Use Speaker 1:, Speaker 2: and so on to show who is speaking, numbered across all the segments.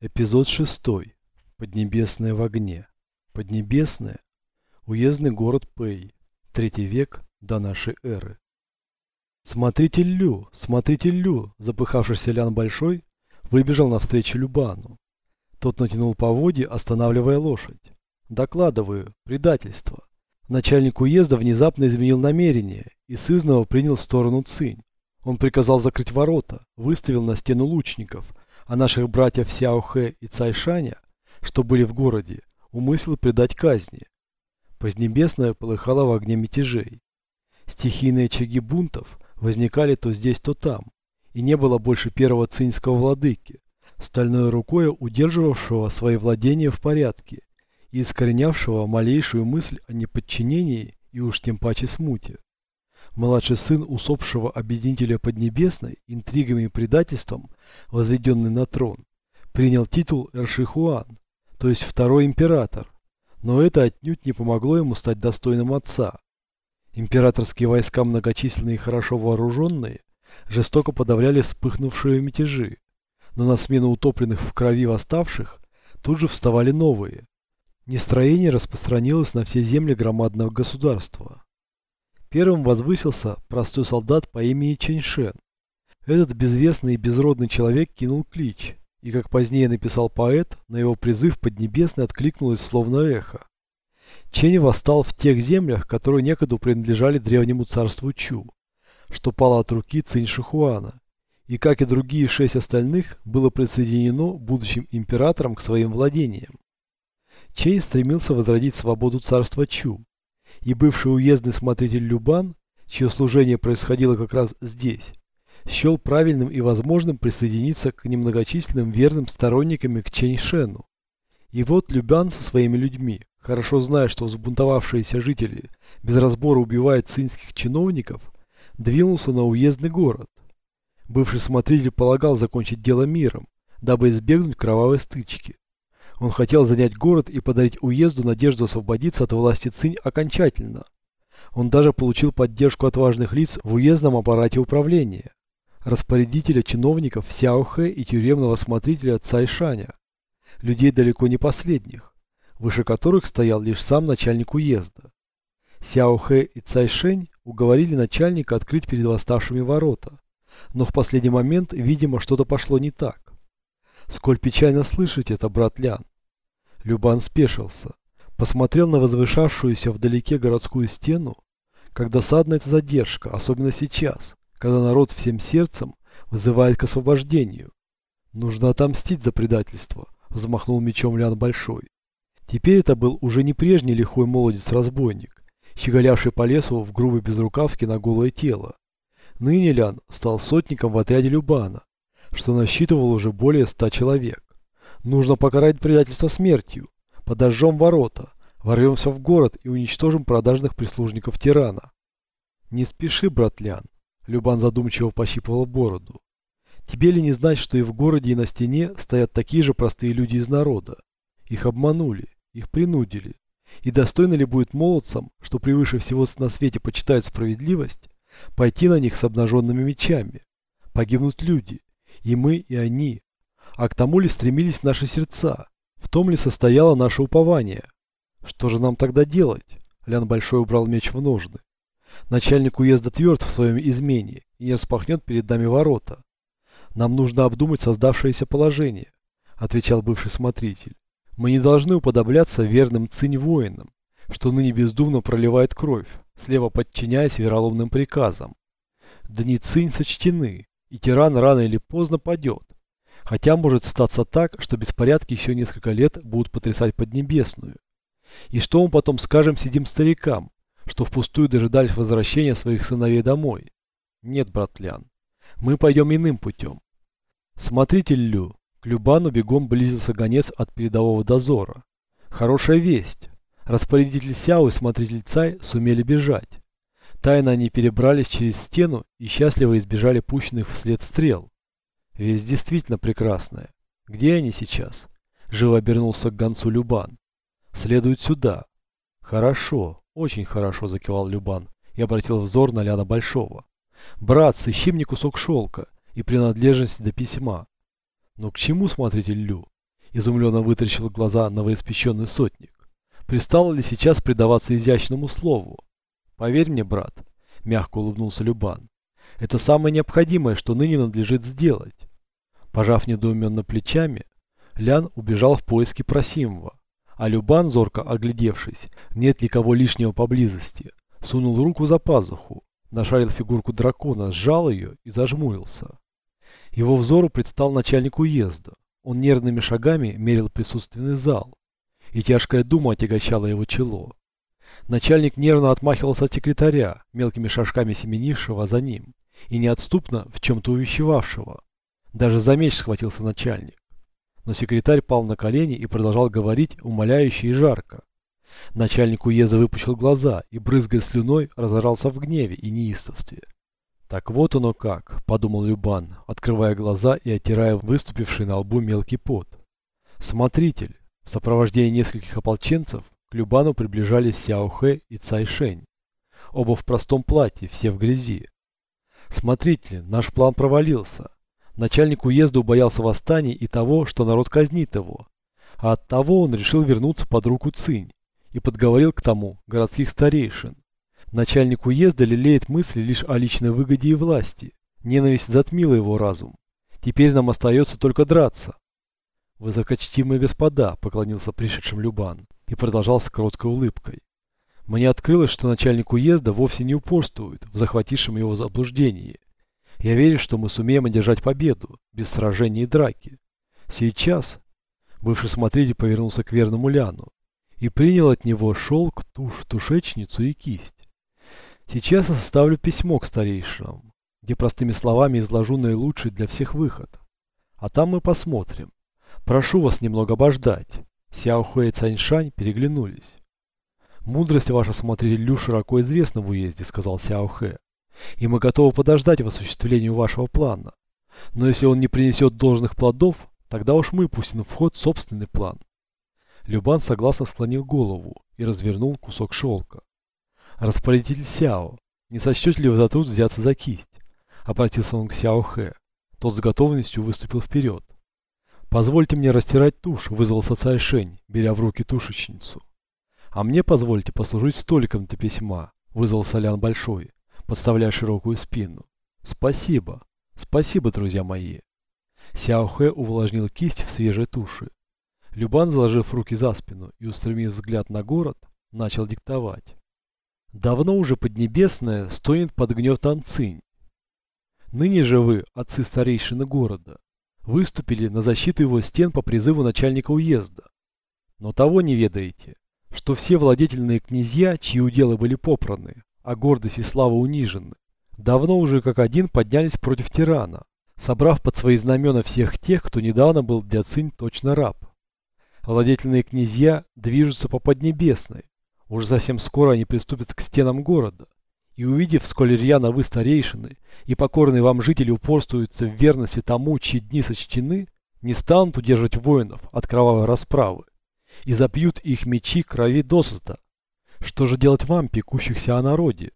Speaker 1: Эпизод 6. Поднебесное в огне. Поднебесное. Уездный город Пэй. Третий век до нашей эры. Смотритель Лю, смотритель Лю, запыхавшийся Лян Большой, выбежал навстречу Любану. Тот натянул поводья, останавливая лошадь. Докладываю, предательство. Начальник уезда внезапно изменил намерение и сызново принял сторону Цинь. Он приказал закрыть ворота, выставил на стену лучников – а наших братьев Сяохэ и Цайшаня, что были в городе, умыслил предать казни. Позднебесное полыхало в огне мятежей. Стихийные очаги бунтов возникали то здесь, то там, и не было больше первого цинского владыки, стальной рукой удерживавшего свои владения в порядке и искоренявшего малейшую мысль о неподчинении и уж тем паче смуте. Младший сын усопшего объединителя Поднебесной, интригами и предательством, возведенный на трон, принял титул Эршихуан, то есть второй император, но это отнюдь не помогло ему стать достойным отца. Императорские войска, многочисленные и хорошо вооруженные, жестоко подавляли вспыхнувшие мятежи, но на смену утопленных в крови восставших тут же вставали новые. Нестроение распространилось на все земли громадного государства. Первым возвысился простой солдат по имени Чэньшен. Этот безвестный и безродный человек кинул клич, и, как позднее написал поэт, на его призыв Поднебесной откликнулось словно эхо. Чэнь восстал в тех землях, которые некогда принадлежали древнему царству Чу, что пало от руки Цинь Шихуана, и, как и другие шесть остальных, было присоединено будущим императором к своим владениям. Чэнь стремился возродить свободу царства Чу, и бывший уездный смотритель Любан, чье служение происходило как раз здесь, счел правильным и возможным присоединиться к немногочисленным верным сторонникам к Чэньшену. И вот Любан со своими людьми, хорошо зная, что взбунтовавшиеся жители без разбора убивают цинских чиновников, двинулся на уездный город. Бывший смотритель полагал закончить дело миром, дабы избегнуть кровавой стычки. Он хотел занять город и подарить уезду надежду освободиться от власти Цинь окончательно. Он даже получил поддержку от важных лиц в уездном аппарате управления, распорядителя чиновников Сяохэ и тюремного смотрителя Цайшаня, людей далеко не последних, выше которых стоял лишь сам начальник уезда. Сяохэ и Цайшэнь уговорили начальника открыть перед восставшими ворота, но в последний момент, видимо, что-то пошло не так. Сколь печально слышать это, брат Лян. Любан спешился, посмотрел на возвышавшуюся вдалеке городскую стену, как досадна эта задержка, особенно сейчас, когда народ всем сердцем вызывает к освобождению. Нужно отомстить за предательство, взмахнул мечом Лян Большой. Теперь это был уже не прежний лихой молодец-разбойник, щеголявший по лесу в грубой безрукавке на голое тело. Ныне Лян стал сотником в отряде Любана, что насчитывал уже более ста человек. Нужно покарать предательство смертью. Подожжем ворота, ворвемся в город и уничтожим продажных прислужников тирана. Не спеши, братлян. Любан задумчиво пощипывал бороду. Тебе ли не знать, что и в городе, и на стене стоят такие же простые люди из народа? Их обманули, их принудили. И достойно ли будет молодцам, что превыше всего на свете почитают справедливость, пойти на них с обнаженными мечами? Погибнут люди, и мы, и они. А к тому ли стремились наши сердца? В том ли состояло наше упование? Что же нам тогда делать? Лян Большой убрал меч в ножны. Начальник уезда тверд в своем измене и не распахнет перед нами ворота. Нам нужно обдумать создавшееся положение, отвечал бывший смотритель. Мы не должны уподобляться верным цинь воинам, что ныне бездумно проливает кровь, слева подчиняясь вероломным приказам. Дни цинь сочтены, и тиран рано или поздно падет. Хотя может статься так, что беспорядки еще несколько лет будут потрясать Поднебесную. И что мы потом скажем сидим старикам, что впустую дожидались возвращения своих сыновей домой? Нет, брат Лян, мы пойдем иным путем. Смотритель Лю, к Любану бегом близился гонец от передового дозора. Хорошая весть. Распорядитель Сяо и смотритель Цай сумели бежать. Тайно они перебрались через стену и счастливо избежали пущенных вслед стрел. Весть действительно прекрасная. Где они сейчас? Живо обернулся к гонцу Любан. Следуют сюда. Хорошо, очень хорошо, закивал Любан и обратил взор на Ляна Большого. Брат, сыщи мне кусок шелка и принадлежности до письма. Но к чему смотрите Лю? Изумленно вытаращил глаза новоиспеченный сотник. Пристало ли сейчас предаваться изящному слову? Поверь мне, брат, мягко улыбнулся Любан. Это самое необходимое, что ныне надлежит сделать. Пожав недоуменно плечами, Лян убежал в поиски Просимова, а Любан, зорко оглядевшись, нет ли кого лишнего поблизости, сунул руку за пазуху, нашарил фигурку дракона, сжал ее и зажмурился. Его взору предстал начальник уезда. Он нервными шагами мерил присутственный зал, и тяжкая дума отягощала его чело. Начальник нервно отмахивался от секретаря, мелкими шажками семенившего за ним, и неотступно в чем-то увещевавшего. Даже за меч схватился начальник. Но секретарь пал на колени и продолжал говорить умоляюще и жарко. Начальник уезда выпучил глаза и, брызгая слюной, разорался в гневе и неистовстве. «Так вот оно как», — подумал Любан, открывая глаза и оттирая выступивший на лбу мелкий пот. Смотритель, в сопровождении нескольких ополченцев, к Любану приближались Сяо Хэ и Цай Шэнь. Оба в простом платье, все в грязи. Смотрите, наш план провалился. Начальник уезда боялся восстания и того, что народ казнит его. А от того он решил вернуться под руку Цинь и подговорил к тому городских старейшин. Начальник уезда лелеет мысли лишь о личной выгоде и власти. Ненависть затмила его разум. Теперь нам остается только драться. Высокочтимые господа, поклонился пришедшим Любан и продолжал с короткой улыбкой. Мне открылось, что начальник уезда вовсе не упорствует в захватившем его заблуждении. Я верю, что мы сумеем одержать победу, без сражений и драки. Сейчас бывший смотритель повернулся к верному Ляну и принял от него шелк, тушь, тушечницу и кисть. Сейчас я составлю письмо к старейшинам, где простыми словами изложу наилучший для всех выход. А там мы посмотрим. Прошу вас немного обождать. Сяо Хуэй и Цаньшань переглянулись. «Мудрость ваша, смотритель Лю, широко известна в уезде», — сказал Сяо Хэ. «И мы готовы подождать в осуществлении вашего плана. Но если он не принесет должных плодов, тогда уж мы пустим в ход собственный план». Любан согласно склонил голову и развернул кусок шелка. «Распорядитель Сяо, не сочтете ли вы за труд взяться за кисть?» Обратился он к Сяо Хэ. Тот с готовностью выступил вперед. «Позвольте мне растирать тушь», — вызвался царь Шень, беря в руки тушечницу. «А мне позвольте послужить столиком для письма», — вызвался Лян Большой, подставляя широкую спину. «Спасибо, спасибо, друзья мои». Сяо Хэ увлажнил кисть в свежей туши. Любан, заложив руки за спину и устремив взгляд на город, начал диктовать. Давно уже Поднебесная стонет под гнетом цинь. Ныне же вы, отцы старейшины города, выступили на защиту его стен по призыву начальника уезда. Но того не ведаете, что все владетельные князья, чьи уделы были попраны, а гордость и слава унижены, давно уже как один поднялись против тирана, собрав под свои знамена всех тех, кто недавно был для цинь точно раб. Владетельные князья движутся по Поднебесной, уж совсем скоро они приступят к стенам города, и увидев, сколь рьяно вы старейшины, и покорные вам жители упорствуются в верности тому, чьи дни сочтены, не станут удерживать воинов от кровавой расправы, и запьют их мечи крови досыта. Что же делать вам, пекущихся о народе?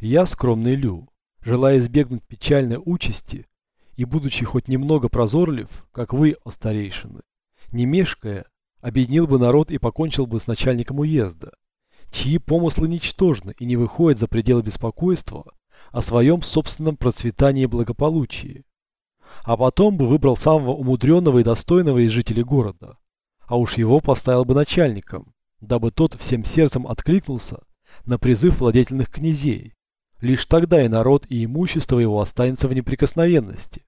Speaker 1: Я, скромный Лю, желая избегнуть печальной участи, и будучи хоть немного прозорлив, как вы, о старейшины, не мешкая, объединил бы народ и покончил бы с начальником уезда, чьи помыслы ничтожны и не выходят за пределы беспокойства о своем собственном процветании и благополучии. А потом бы выбрал самого умудренного и достойного из жителей города, а уж его поставил бы начальником, дабы тот всем сердцем откликнулся на призыв владетельных князей. Лишь тогда и народ, и имущество его останется в неприкосновенности.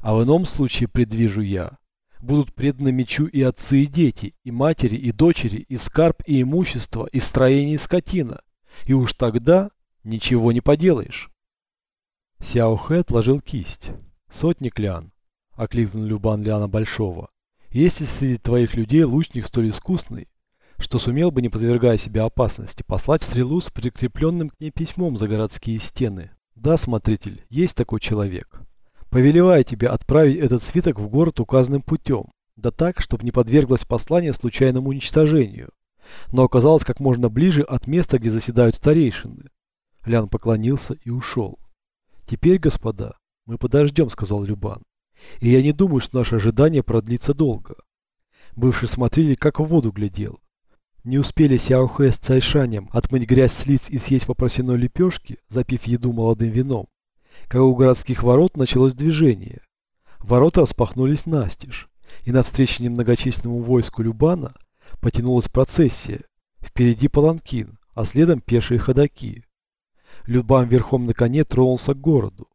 Speaker 1: А в ином случае, предвижу я, будут преданы мечу и отцы, и дети, и матери, и дочери, и скарб, и имущество, и строение, и скотина. И уж тогда ничего не поделаешь. Сяо Хэ отложил кисть. Сотник Лян, окликнул Любан Ляна Большого. Есть ли среди твоих людей лучник столь искусный, что сумел бы, не подвергая себя опасности, послать стрелу с прикрепленным к ней письмом за городские стены? Да, смотритель, есть такой человек. Повелеваю тебе отправить этот свиток в город указанным путем, да так, чтобы не подверглось послание случайному уничтожению, но оказалось как можно ближе от места, где заседают старейшины. Лян поклонился и ушел. Теперь, господа, мы подождем, сказал Любан. И я не думаю, что наше ожидание продлится долго. Бывший смотритель как в воду глядел. Не успели Сяохэ с Цайшанем отмыть грязь с лиц и съесть попросенной лепешки, запив еду молодым вином, как у городских ворот началось движение. Ворота распахнулись настежь, и навстречу немногочисленному войску Любана потянулась процессия. Впереди паланкин, а следом пешие ходаки. Любан верхом на коне тронулся к городу.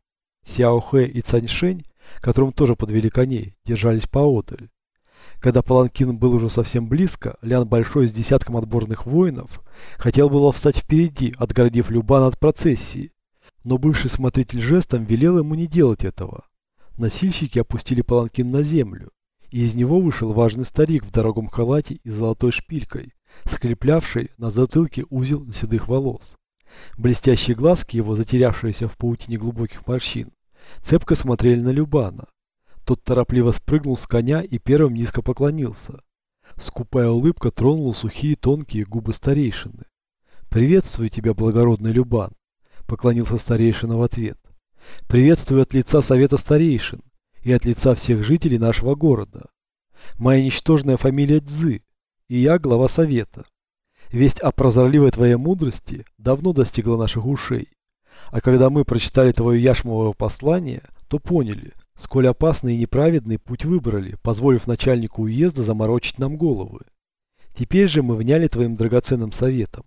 Speaker 1: Сяохэ и Цаньшень, которым тоже подвели коней, держались поодаль. Когда Паланкин был уже совсем близко, Лян Большой с десятком отборных воинов хотел было встать впереди, отгородив Любана от процессии. Но бывший смотритель жестом велел ему не делать этого. Носильщики опустили Паланкин на землю, и из него вышел важный старик в дорогом халате и золотой шпилькой, скреплявший на затылке узел седых волос. Блестящие глазки его, затерявшиеся в паутине глубоких морщин, цепко смотрели на Любана. Тот торопливо спрыгнул с коня и первым низко поклонился. Скупая улыбка тронула сухие тонкие губы старейшины. «Приветствую тебя, благородный Любан!» — поклонился старейшина в ответ. «Приветствую от лица Совета Старейшин и от лица всех жителей нашего города. Моя ничтожная фамилия Цзы, и я глава Совета. Весть о прозорливой твоей мудрости давно достигла наших ушей. А когда мы прочитали твое яшмовое послание, то поняли, Сколь опасный и неправедный путь выбрали, позволив начальнику уезда заморочить нам головы. Теперь же мы вняли твоим драгоценным советом.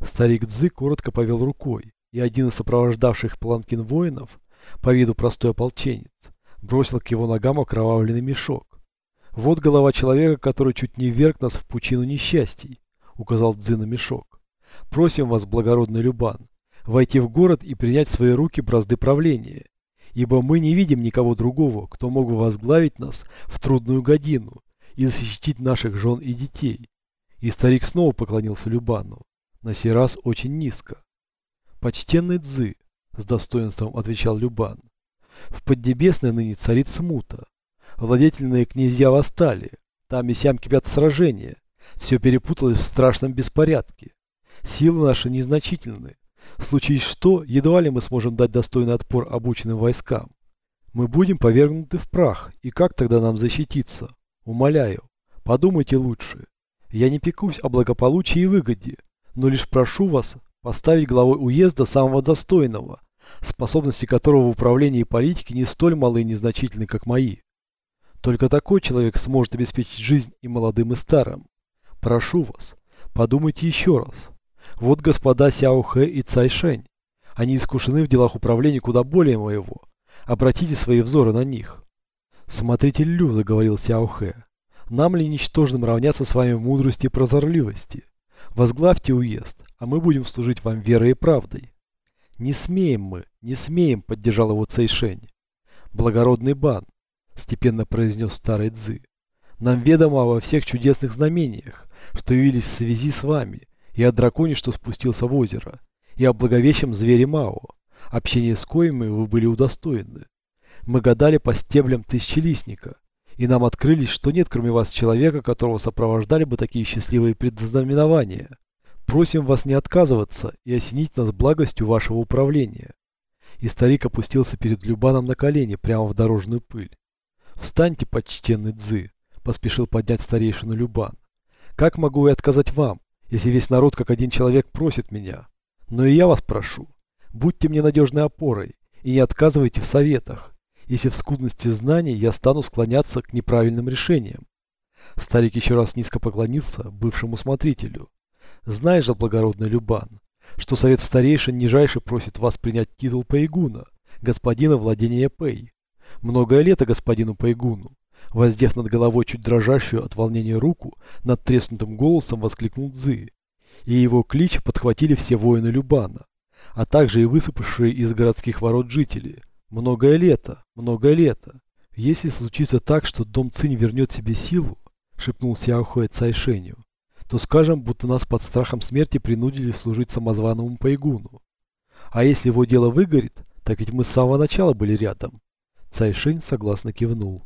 Speaker 1: Старик Дзы коротко повел рукой, и один из сопровождавших Паланкин воинов, по виду простой ополченец, бросил к его ногам окровавленный мешок. «Вот голова человека, который чуть не вверг нас в пучину несчастий», — указал Дзы на мешок. «Просим вас, благородный Любан, войти в город и принять в свои руки бразды правления ибо мы не видим никого другого, кто мог бы возглавить нас в трудную годину и защитить наших жен и детей. И старик снова поклонился Любану, на сей раз очень низко. «Почтенный Дзы», — с достоинством отвечал Любан, — «в Поднебесной ныне царит смута. Владетельные князья восстали, там и сям кипят сражения, все перепуталось в страшном беспорядке. Силы наши незначительны, Случись что, едва ли мы сможем дать достойный отпор обученным войскам. Мы будем повергнуты в прах, и как тогда нам защититься? Умоляю, подумайте лучше. Я не пекусь о благополучии и выгоде, но лишь прошу вас поставить главой уезда самого достойного, способности которого в управлении политики не столь малы и незначительны, как мои. Только такой человек сможет обеспечить жизнь и молодым, и старым. Прошу вас, подумайте еще раз. Вот господа Сяохэ и Цайшень. Они искушены в делах управления куда более моего. Обратите свои взоры на них. Смотритель Лю, заговорил Сяохэ. Нам ли ничтожным равняться с вами в мудрости и прозорливости? Возглавьте уезд, а мы будем служить вам верой и правдой. Не смеем мы, не смеем, поддержал его Цайшень. Благородный бан, степенно произнес старый Цзы. Нам ведомо во всех чудесных знамениях, что явились в связи с вами, и о драконе, что спустился в озеро, и о благовещем звере Мао, общение с коими вы были удостоены. Мы гадали по стеблям тысячелистника, и нам открылись, что нет кроме вас человека, которого сопровождали бы такие счастливые предзнаменования. Просим вас не отказываться и осенить нас благостью вашего управления. И старик опустился перед Любаном на колени, прямо в дорожную пыль. «Встаньте, почтенный Дзы!» – поспешил поднять старейшину Любан. «Как могу я отказать вам, если весь народ как один человек просит меня. Но и я вас прошу, будьте мне надежной опорой и не отказывайте в советах, если в скудности знаний я стану склоняться к неправильным решениям. Старик еще раз низко поклонился бывшему смотрителю. Знаешь же, благородный Любан, что совет старейшин нижайше просит вас принять титул Паигуна, господина владения Пэй. Многое лето господину Паигуну, Воздев над головой чуть дрожащую от волнения руку, над треснутым голосом воскликнул Дзы. И его клич подхватили все воины Любана, а также и высыпавшие из городских ворот жители. Многое лето, многое лето. Если случится так, что дом Цинь вернет себе силу, шепнул Сяохуэ Цайшеню, то скажем, будто нас под страхом смерти принудили служить самозваному Пайгуну. А если его дело выгорит, так ведь мы с самого начала были рядом. Цайшень согласно кивнул.